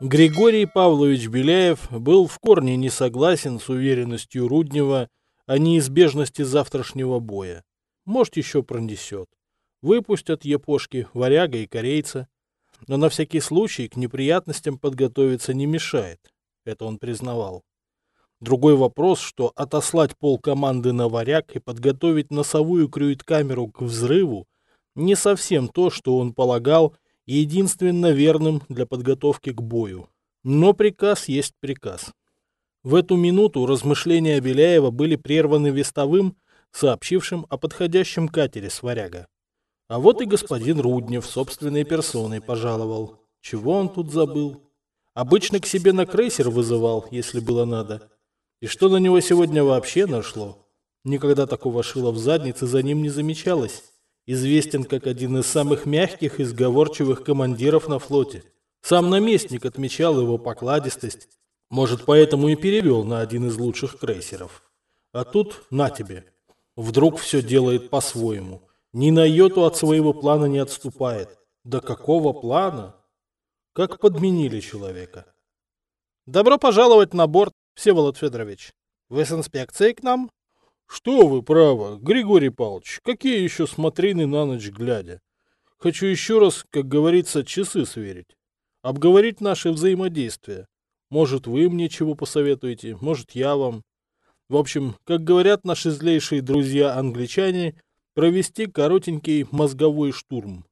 Григорий Павлович Беляев был в корне не согласен с уверенностью Руднева о неизбежности завтрашнего боя. Может, еще пронесет. Выпустят епошки, варяга и корейца. Но на всякий случай к неприятностям подготовиться не мешает. Это он признавал. Другой вопрос, что отослать пол команды на варяг и подготовить носовую крюит-камеру к взрыву не совсем то, что он полагал единственно верным для подготовки к бою. Но приказ есть приказ. В эту минуту размышления Беляева были прерваны вестовым, сообщившим о подходящем катере с варяга. А вот и господин Руднев собственной персоной пожаловал. Чего он тут забыл? Обычно к себе на крейсер вызывал, если было надо. И что на него сегодня вообще нашло? Никогда такого шила в заднице за ним не замечалось известен как один из самых мягких и сговорчивых командиров на флоте. Сам наместник отмечал его покладистость, может, поэтому и перевел на один из лучших крейсеров. А тут на тебе. Вдруг все делает по-своему. Ни на йоту от своего плана не отступает. Да какого плана? Как подменили человека. Добро пожаловать на борт, Всеволод Федорович. Вы с инспекцией к нам? Что вы, право, Григорий Павлович, какие еще смотрины на ночь глядя? Хочу еще раз, как говорится, часы сверить. Обговорить наши взаимодействия. Может, вы мне чего посоветуете, может, я вам. В общем, как говорят наши злейшие друзья-англичане, провести коротенький мозговой штурм.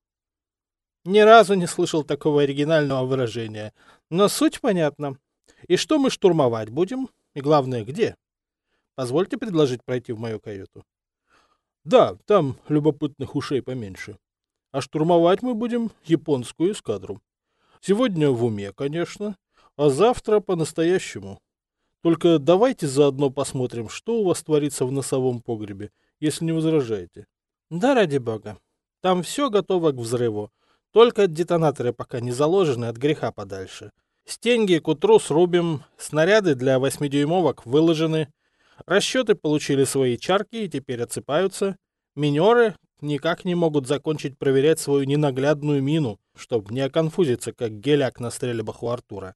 Ни разу не слышал такого оригинального выражения, но суть понятна. И что мы штурмовать будем? И главное, где? Позвольте предложить пройти в мою каюту. Да, там любопытных ушей поменьше. А штурмовать мы будем японскую эскадру. Сегодня в уме, конечно, а завтра по-настоящему. Только давайте заодно посмотрим, что у вас творится в носовом погребе, если не возражаете. Да, ради бога. Там все готово к взрыву. Только детонаторы пока не заложены от греха подальше. Стенги к утру срубим, снаряды для восьмидюймовок выложены, Расчеты получили свои чарки и теперь отсыпаются. Минеры никак не могут закончить проверять свою ненаглядную мину, чтобы не оконфузиться, как геляк на стрельбах у Артура.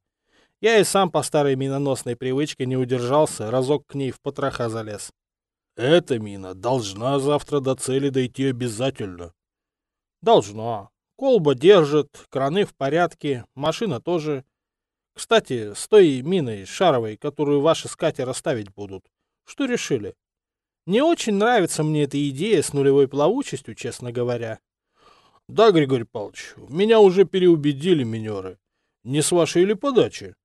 Я и сам по старой миноносной привычке не удержался, разок к ней в потроха залез. Эта мина должна завтра до цели дойти обязательно. Должна. Колба держит, краны в порядке, машина тоже. Кстати, с той миной шаровой, которую ваши с ставить будут, что решили? Не очень нравится мне эта идея с нулевой плавучестью, честно говоря. Да, Григорий Павлович, меня уже переубедили минеры. Не с вашей или подачи?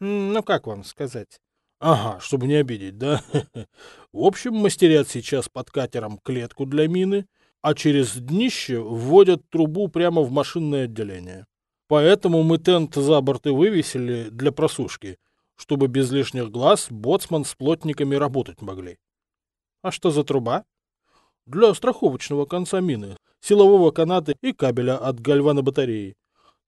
Ну, как вам сказать? Ага, чтобы не обидеть, да? В общем, мастерят сейчас под катером клетку для мины, а через днище вводят трубу прямо в машинное отделение. Поэтому мы тент за борт и вывесили для просушки, чтобы без лишних глаз боцман с плотниками работать могли. А что за труба? Для страховочного конца мины, силового каната и кабеля от гальвана батареи.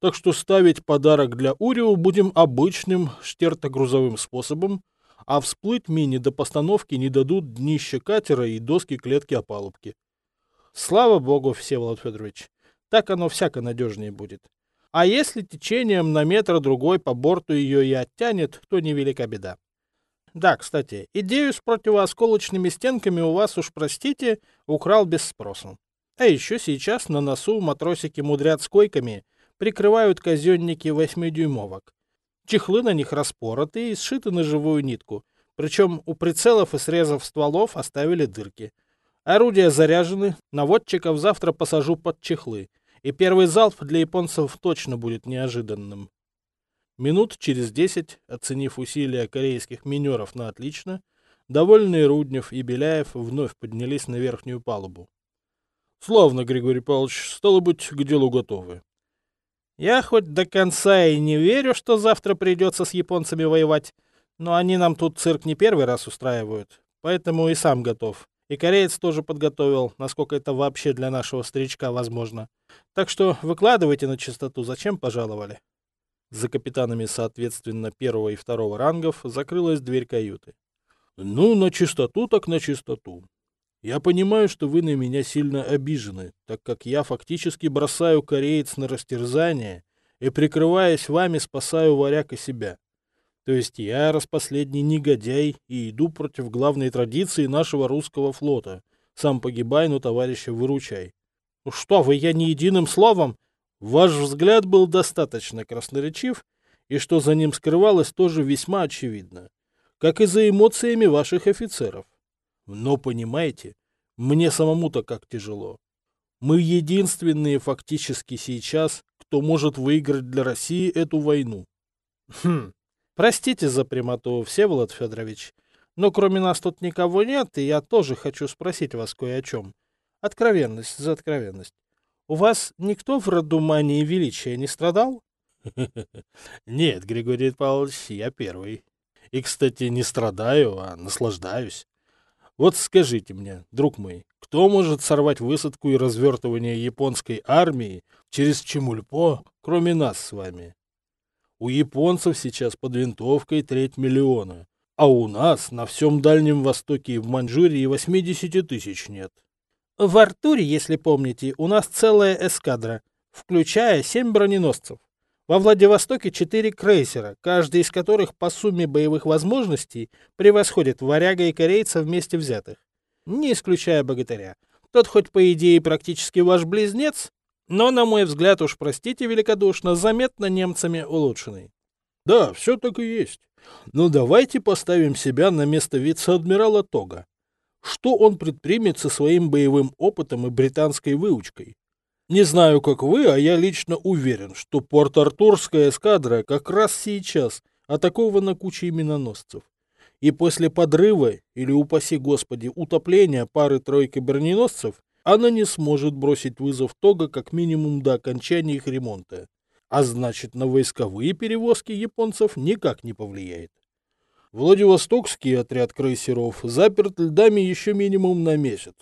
Так что ставить подарок для Урио будем обычным штертогрузовым способом, а всплыть мини до постановки не дадут днище катера и доски клетки опалубки. Слава богу, Всеволод Федорович, так оно всяко надежнее будет. А если течением на метр-другой по борту ее и оттянет, то невелика беда. Да, кстати, идею с противоосколочными стенками у вас, уж простите, украл без спроса. А еще сейчас на носу матросики мудрят с койками, прикрывают казенники восьмидюймовок. Чехлы на них распороты и сшиты на живую нитку, причем у прицелов и срезов стволов оставили дырки. Орудия заряжены, наводчиков завтра посажу под чехлы и первый залп для японцев точно будет неожиданным. Минут через десять, оценив усилия корейских минеров на отлично, довольные Руднев и Беляев вновь поднялись на верхнюю палубу. — Славно, Григорий Павлович, стало быть, к делу готовы. — Я хоть до конца и не верю, что завтра придется с японцами воевать, но они нам тут цирк не первый раз устраивают, поэтому и сам готов. И кореец тоже подготовил, насколько это вообще для нашего старичка возможно. Так что выкладывайте на чистоту, зачем пожаловали. За капитанами, соответственно, первого и второго рангов закрылась дверь каюты. Ну, на чистоту так на чистоту. Я понимаю, что вы на меня сильно обижены, так как я фактически бросаю кореец на растерзание и, прикрываясь вами, спасаю варяг и себя. То есть я, распоследний негодяй, и иду против главной традиции нашего русского флота. Сам погибай, но товарища выручай. Что вы, я ни единым словом. Ваш взгляд был достаточно красноречив, и что за ним скрывалось, тоже весьма очевидно. Как и за эмоциями ваших офицеров. Но, понимаете, мне самому-то как тяжело. Мы единственные фактически сейчас, кто может выиграть для России эту войну. Хм, простите за прямоту, Всеволод Федорович, но кроме нас тут никого нет, и я тоже хочу спросить вас кое о чем. Откровенность за откровенность. У вас никто в роду мании величия не страдал? Нет, Григорий Павлович, я первый. И, кстати, не страдаю, а наслаждаюсь. Вот скажите мне, друг мой, кто может сорвать высадку и развертывание японской армии через Чемульпо, кроме нас с вами? У японцев сейчас под винтовкой треть миллиона, а у нас на всем Дальнем Востоке и в Маньчжурии 80 тысяч нет. В Артуре, если помните, у нас целая эскадра, включая семь броненосцев. Во Владивостоке четыре крейсера, каждый из которых по сумме боевых возможностей превосходит варяга и корейца вместе взятых. Не исключая богатыря. Тот хоть по идее практически ваш близнец, но, на мой взгляд, уж простите великодушно, заметно немцами улучшенный. Да, все так и есть. Но давайте поставим себя на место вице-адмирала Тога. Что он предпримет со своим боевым опытом и британской выучкой? Не знаю, как вы, а я лично уверен, что Порт-Артурская эскадра как раз сейчас атакована кучей миноносцев. И после подрыва, или, упаси господи, утопления пары-тройки броненосцев, она не сможет бросить вызов Тога как минимум до окончания их ремонта. А значит, на войсковые перевозки японцев никак не повлияет. Владивостокский отряд крейсеров заперт льдами еще минимум на месяц.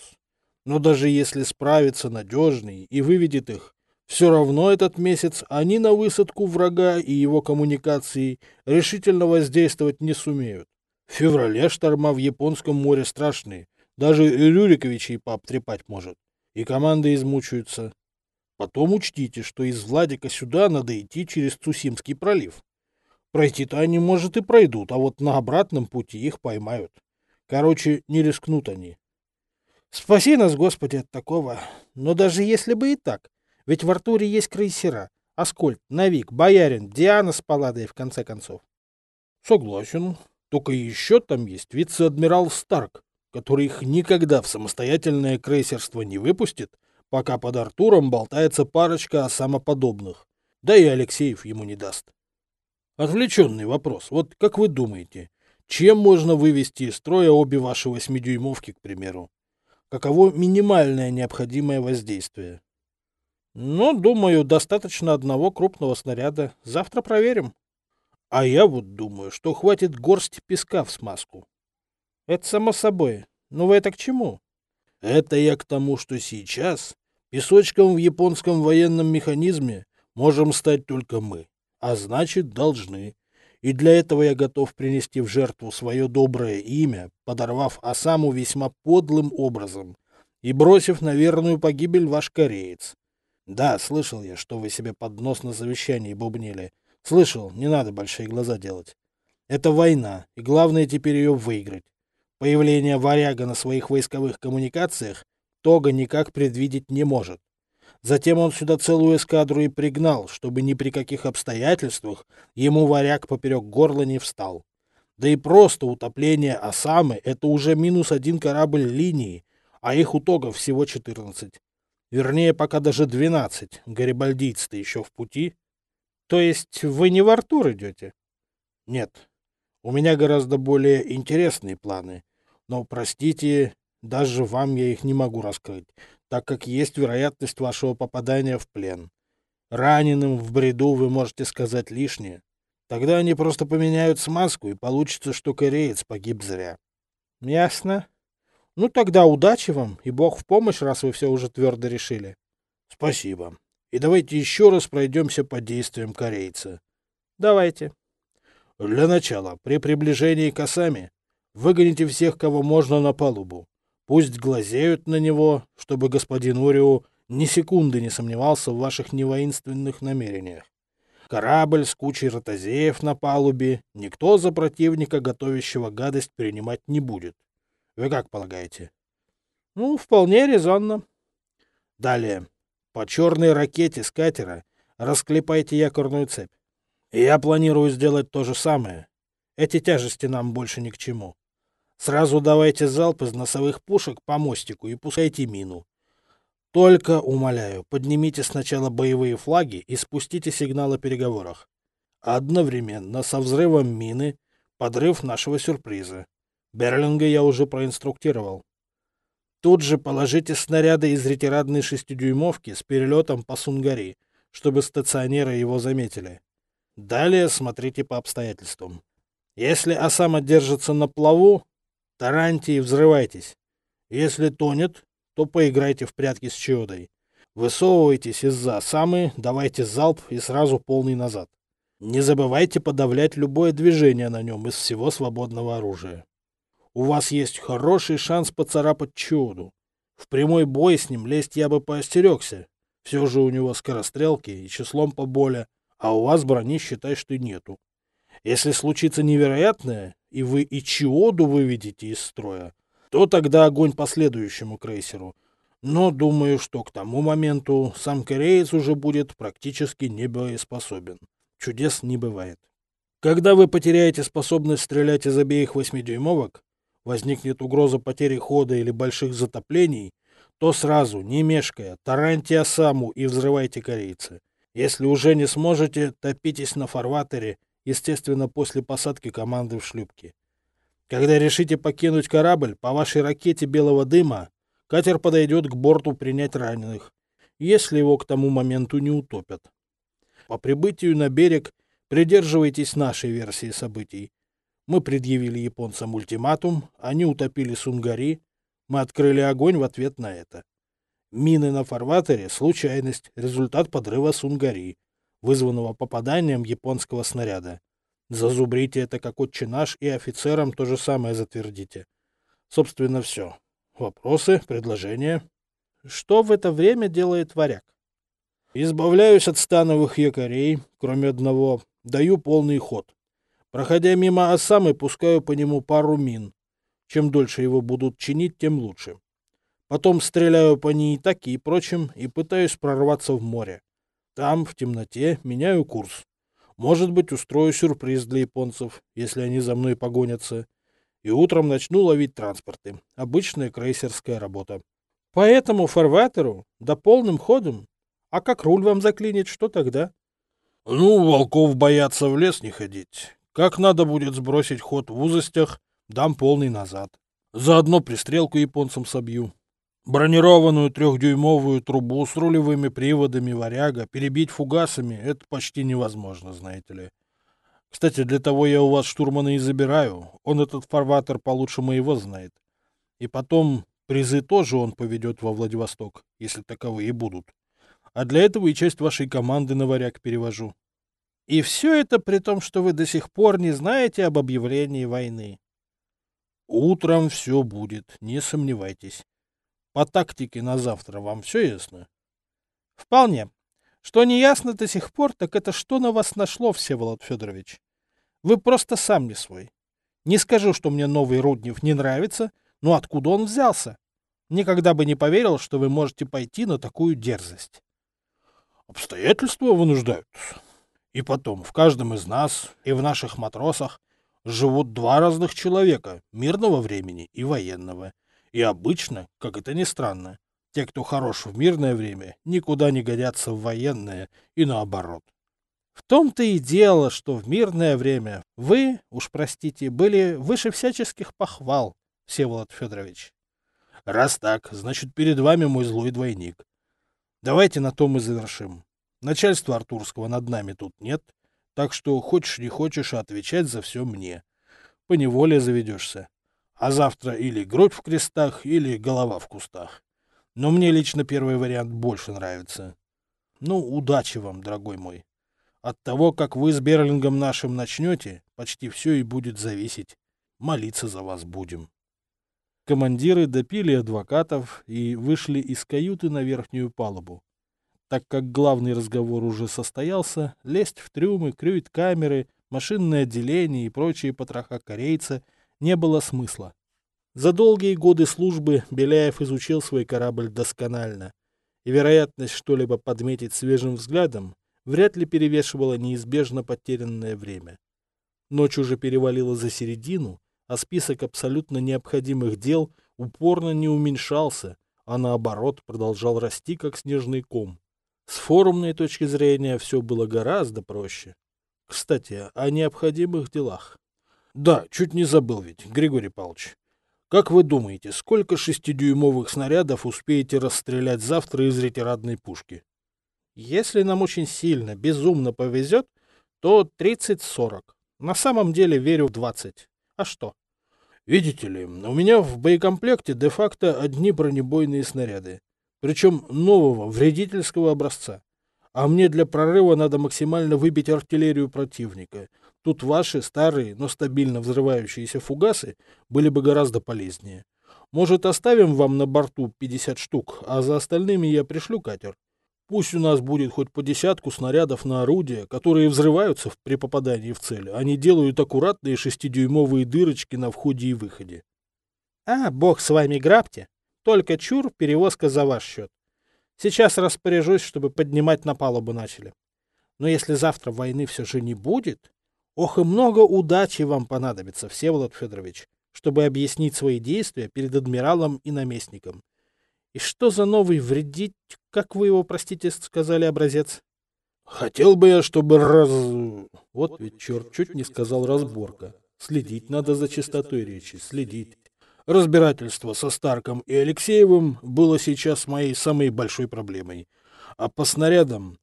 Но даже если справится надежный и выведет их, все равно этот месяц они на высадку врага и его коммуникации решительно воздействовать не сумеют. В феврале шторма в Японском море страшные, даже Рюриковичей пообтрепать может, и команды измучаются. Потом учтите, что из Владика сюда надо идти через Цусимский пролив. Пройти-то они, может, и пройдут, а вот на обратном пути их поймают. Короче, не рискнут они. Спаси нас, Господи, от такого. Но даже если бы и так, ведь в Артуре есть крейсера. Аскольд, Навик, Боярин, Диана с Палладой, в конце концов. Согласен. Только еще там есть вице-адмирал Старк, который их никогда в самостоятельное крейсерство не выпустит, пока под Артуром болтается парочка самоподобных. Да и Алексеев ему не даст. Отвлеченный вопрос. Вот как вы думаете, чем можно вывести из строя обе ваши восьмидюймовки, к примеру? каково минимальное необходимое воздействие. Ну, думаю, достаточно одного крупного снаряда. Завтра проверим. А я вот думаю, что хватит горсти песка в смазку. Это само собой. Но вы это к чему? Это я к тому, что сейчас песочком в японском военном механизме можем стать только мы. А значит, должны и для этого я готов принести в жертву свое доброе имя, подорвав Осаму весьма подлым образом и бросив на верную погибель ваш кореец. Да, слышал я, что вы себе под нос на завещании бубнили. Слышал, не надо большие глаза делать. Это война, и главное теперь ее выиграть. Появление варяга на своих войсковых коммуникациях Тога никак предвидеть не может. Затем он сюда целую эскадру и пригнал, чтобы ни при каких обстоятельствах ему варяг поперек горла не встал. Да и просто утопление Осамы — это уже минус один корабль линии, а их утогов всего 14. Вернее, пока даже 12. Гарибальдийцы-то еще в пути. То есть вы не в Артур идете? Нет. У меня гораздо более интересные планы. Но, простите, даже вам я их не могу раскрыть так как есть вероятность вашего попадания в плен. Раненым в бреду вы можете сказать лишнее. Тогда они просто поменяют смазку, и получится, что кореец погиб зря. — Ясно. Ну тогда удачи вам, и бог в помощь, раз вы все уже твердо решили. — Спасибо. И давайте еще раз пройдемся по действиям корейца. — Давайте. — Для начала, при приближении к Осами, выгоните всех, кого можно на палубу. Пусть глазеют на него, чтобы господин Орио ни секунды не сомневался в ваших невоинственных намерениях. Корабль с кучей ротозеев на палубе никто за противника, готовящего гадость, принимать не будет. Вы как полагаете? Ну, вполне резонно. Далее. По черной ракете с катера расклепайте якорную цепь. Я планирую сделать то же самое. Эти тяжести нам больше ни к чему. Сразу давайте залп из носовых пушек по мостику и пускайте мину. Только, умоляю, поднимите сначала боевые флаги и спустите сигнал о переговорах. Одновременно со взрывом мины подрыв нашего сюрприза. Берлинга я уже проинструктировал. Тут же положите снаряды из ретирадной шестидюймовки с перелетом по Сунгари, чтобы стационеры его заметили. Далее смотрите по обстоятельствам. Если Осама держится на плаву, тараньте и взрывайтесь. Если тонет, то поиграйте в прятки с Чиодой. Высовывайтесь из-за Осамы, давайте залп и сразу полный назад. Не забывайте подавлять любое движение на нем из всего свободного оружия. У вас есть хороший шанс поцарапать Чиоду. В прямой бой с ним лезть я бы поостерегся. Все же у него скорострелки и числом поболя, а у вас брони, считай, что нету. Если случится невероятное, и вы и Чиоду выведете из строя, то тогда огонь по следующему крейсеру. Но думаю, что к тому моменту сам кореец уже будет практически небоеспособен. Чудес не бывает. Когда вы потеряете способность стрелять из обеих восьмидюймовок, возникнет угроза потери хода или больших затоплений, то сразу, не мешкая, тараньте Осаму и взрывайте корейца. Если уже не сможете, топитесь на фарватере естественно, после посадки команды в шлюпке. Когда решите покинуть корабль, по вашей ракете белого дыма катер подойдет к борту принять раненых, если его к тому моменту не утопят. По прибытию на берег придерживайтесь нашей версии событий. Мы предъявили японцам ультиматум, они утопили Сунгари, мы открыли огонь в ответ на это. Мины на фарватере — случайность, результат подрыва Сунгари вызванного попаданием японского снаряда. Зазубрите это как отче наш и офицерам то же самое затвердите. Собственно, все. Вопросы, предложения? Что в это время делает варяг? Избавляюсь от становых якорей, кроме одного. Даю полный ход. Проходя мимо Осамы, пускаю по нему пару мин. Чем дольше его будут чинить, тем лучше. Потом стреляю по ней так и прочим и пытаюсь прорваться в море. Там, в темноте, меняю курс. Может быть, устрою сюрприз для японцев, если они за мной погонятся. И утром начну ловить транспорты. Обычная крейсерская работа. По этому фарватеру, да полным ходом. А как руль вам заклинит, что тогда? Ну, волков боятся в лес не ходить. Как надо будет сбросить ход в узостях, дам полный назад. Заодно пристрелку японцам собью. Бронированную трехдюймовую трубу с рулевыми приводами варяга перебить фугасами — это почти невозможно, знаете ли. Кстати, для того я у вас штурмана и забираю. Он этот фарватер получше моего знает. И потом призы тоже он поведет во Владивосток, если таковые будут. А для этого и часть вашей команды на варяг перевожу. И все это при том, что вы до сих пор не знаете об объявлении войны. Утром все будет, не сомневайтесь. По тактике на завтра вам все ясно? Вполне. Что не ясно до сих пор, так это что на вас нашло, Всеволод Федорович? Вы просто сам не свой. Не скажу, что мне новый Руднев не нравится, но откуда он взялся? Никогда бы не поверил, что вы можете пойти на такую дерзость. Обстоятельства вынуждают. И потом, в каждом из нас и в наших матросах живут два разных человека, мирного времени и военного. И обычно, как это ни странно, те, кто хорош в мирное время, никуда не годятся в военное и наоборот. В том-то и дело, что в мирное время вы, уж простите, были выше всяческих похвал, Всеволод Федорович. Раз так, значит, перед вами мой злой двойник. Давайте на том и завершим. Начальства Артурского над нами тут нет, так что хочешь не хочешь, а отвечать за все мне. По неволе заведешься. А завтра или грудь в крестах, или голова в кустах. Но мне лично первый вариант больше нравится. Ну, удачи вам, дорогой мой. От того, как вы с Берлингом нашим начнете, почти все и будет зависеть. Молиться за вас будем. Командиры допили адвокатов и вышли из каюты на верхнюю палубу. Так как главный разговор уже состоялся, лезть в трюмы, крюит камеры, машинное отделение и прочие потроха корейца не было смысла. За долгие годы службы Беляев изучил свой корабль досконально, и вероятность что-либо подметить свежим взглядом вряд ли перевешивала неизбежно потерянное время. Ночь уже перевалила за середину, а список абсолютно необходимых дел упорно не уменьшался, а наоборот продолжал расти, как снежный ком. С форумной точки зрения все было гораздо проще. Кстати, о необходимых делах. Да, чуть не забыл ведь, Григорий Павлович. Как вы думаете, сколько шестидюймовых снарядов успеете расстрелять завтра из ретирадной пушки? Если нам очень сильно, безумно повезет, то 30-40. На самом деле верю в 20. А что? Видите ли, у меня в боекомплекте де-факто одни бронебойные снаряды причем нового, вредительского образца. А мне для прорыва надо максимально выбить артиллерию противника. Тут ваши старые, но стабильно взрывающиеся фугасы были бы гораздо полезнее. Может, оставим вам на борту 50 штук, а за остальными я пришлю катер? Пусть у нас будет хоть по десятку снарядов на орудия, которые взрываются при попадании в цель, а не делают аккуратные шестидюймовые дырочки на входе и выходе. — А, бог с вами, грабьте! Только чур, перевозка за ваш счет. Сейчас распоряжусь, чтобы поднимать на палубу начали. Но если завтра войны все же не будет, ох и много удачи вам понадобится, Всеволод Федорович, чтобы объяснить свои действия перед адмиралом и наместником. И что за новый вредить, как вы его, простите, сказали, образец? Хотел бы я, чтобы раз... Вот ведь черт чуть не сказал разборка. Следить надо за чистотой речи, следить. Разбирательство со Старком и Алексеевым было сейчас моей самой большой проблемой. А по снарядам,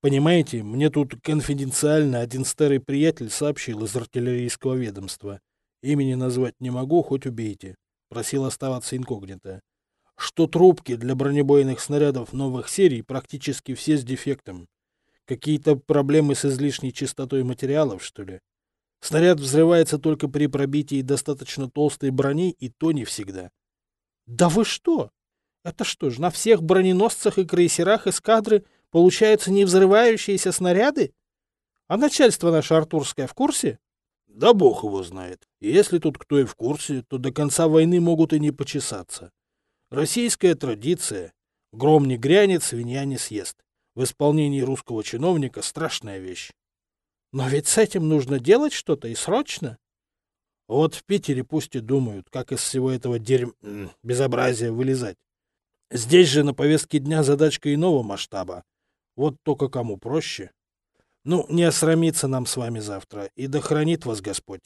понимаете, мне тут конфиденциально один старый приятель сообщил из артиллерийского ведомства. Имени назвать не могу, хоть убейте. Просил оставаться инкогнито. Что трубки для бронебойных снарядов новых серий практически все с дефектом. Какие-то проблемы с излишней чистотой материалов, что ли? Снаряд взрывается только при пробитии достаточно толстой брони, и то не всегда. Да вы что? Это что ж, на всех броненосцах и крейсерах эскадры получаются не взрывающиеся снаряды? А начальство наше артурское в курсе? Да бог его знает. Если тут кто и в курсе, то до конца войны могут и не почесаться. Российская традиция. Гром не грянет, свинья не съест. В исполнении русского чиновника страшная вещь. Но ведь с этим нужно делать что-то и срочно. Вот в Питере пусть и думают, как из всего этого дерьм... безобразия вылезать. Здесь же на повестке дня задачка иного масштаба. Вот только кому проще. Ну, не осрамиться нам с вами завтра, и да хранит вас Господь.